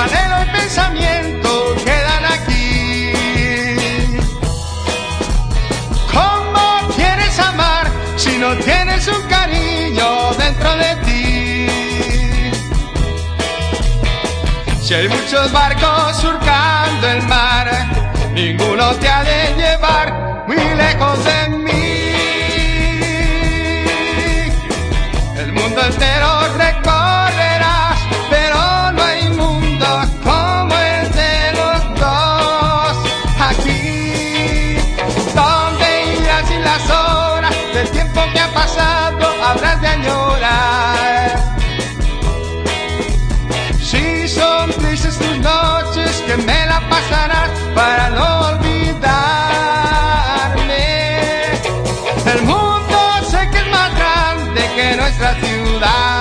anhelos y pensamientos quedan aquí. ¿Cómo quieres amar si no tienes un cariño dentro de ti? Si hay muchos barcos surcando el mar, ninguno te ha de llevar muy lejos de ti. pasarás para no olvidarme. El mundo sé que es más grande que nuestra ciudad.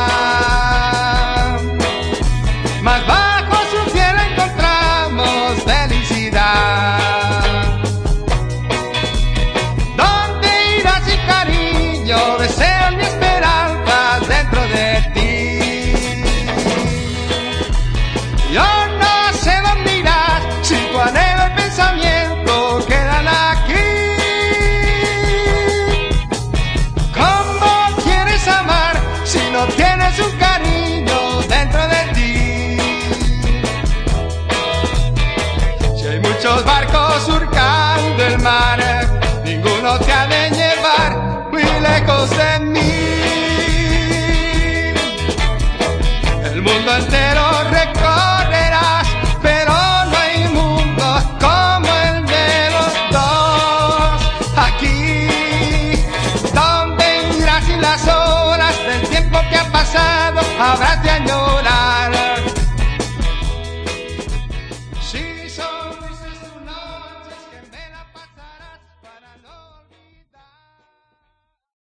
mundo entero recorrerás, pero no hay mundo como el de los dos. Aquí, donde irás y las horas del tiempo que ha pasado, habrá de años.